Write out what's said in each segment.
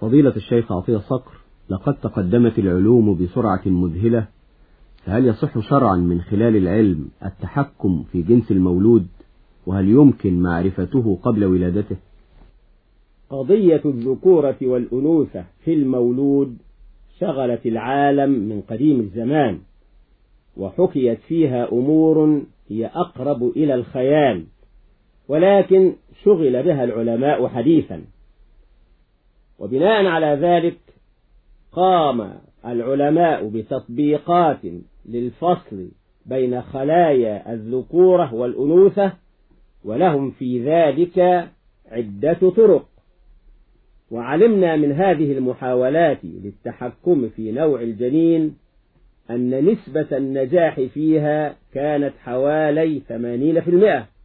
فضيلة الشيخ عطية صقر لقد تقدمت العلوم بسرعة مذهلة فهل يصح شرعا من خلال العلم التحكم في جنس المولود؟ وهل يمكن معرفته قبل ولادته؟ قضية الذكورة والأنوثة في المولود شغلت العالم من قديم الزمان وحكيت فيها أمور هي أقرب إلى الخيال ولكن شغل بها العلماء حديثا. وبناء على ذلك قام العلماء بتطبيقات للفصل بين خلايا الذكورة والأنوثة ولهم في ذلك عدة طرق. وعلمنا من هذه المحاولات للتحكم في نوع الجنين أن نسبة النجاح فيها كانت حوالي 80%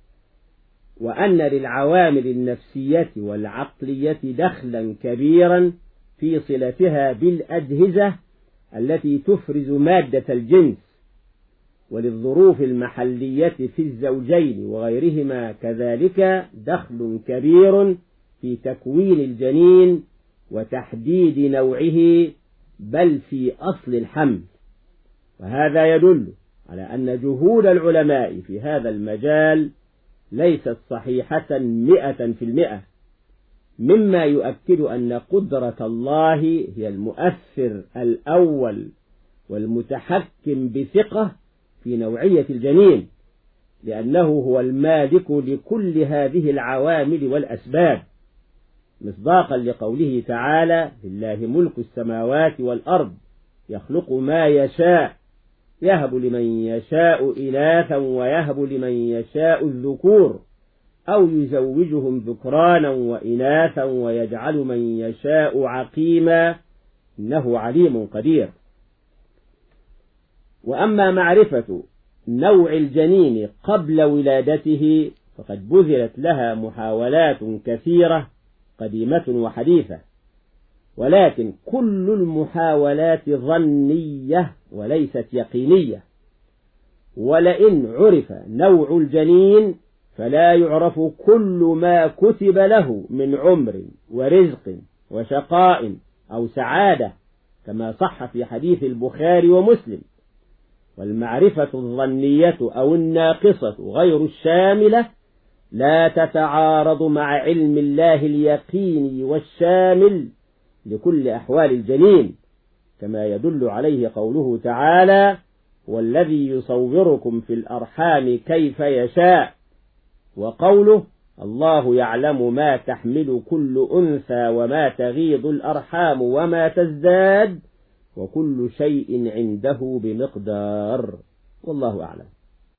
وأن للعوامل النفسية والعقلية دخلا كبيرا في صلتها بالأجهزة التي تفرز مادة الجنس وللظروف المحلية في الزوجين وغيرهما كذلك دخل كبير في تكوين الجنين وتحديد نوعه بل في أصل الحمل. وهذا يدل على أن جهود العلماء في هذا المجال ليست صحيحة مئة في المئة. مما يؤكد أن قدرة الله هي المؤثر الأول والمتحكم بثقة في نوعية الجنين لأنه هو المالك لكل هذه العوامل والأسباب. مصداقا لقوله تعالى لله ملك السماوات والأرض يخلق ما يشاء يهب لمن يشاء إناثا ويهب لمن يشاء الذكور أو يزوجهم ذكرانا وإناثا ويجعل من يشاء عقيما إنه عليم قدير. وأما معرفة نوع الجنين قبل ولادته فقد بذلت لها محاولات كثيرة قديمة وحديثة. ولكن كل المحاولات ظنية وليست يقينية. ولئن عرف نوع الجنين فلا يعرف كل ما كتب له من عمر ورزق وشقاء أو سعادة كما صح في حديث البخاري ومسلم. والمعرفة الظنية أو الناقصة غير الشاملة لا تتعارض مع علم الله اليقيني والشامل لكل أحوال الجنين كما يدل عليه قوله تعالى والذي يصوركم في الأرحام كيف يشاء وقوله الله يعلم ما تحمل كل أنثى وما تغيض الأرحام وما تزداد وكل شيء عنده بمقدار والله أعلم.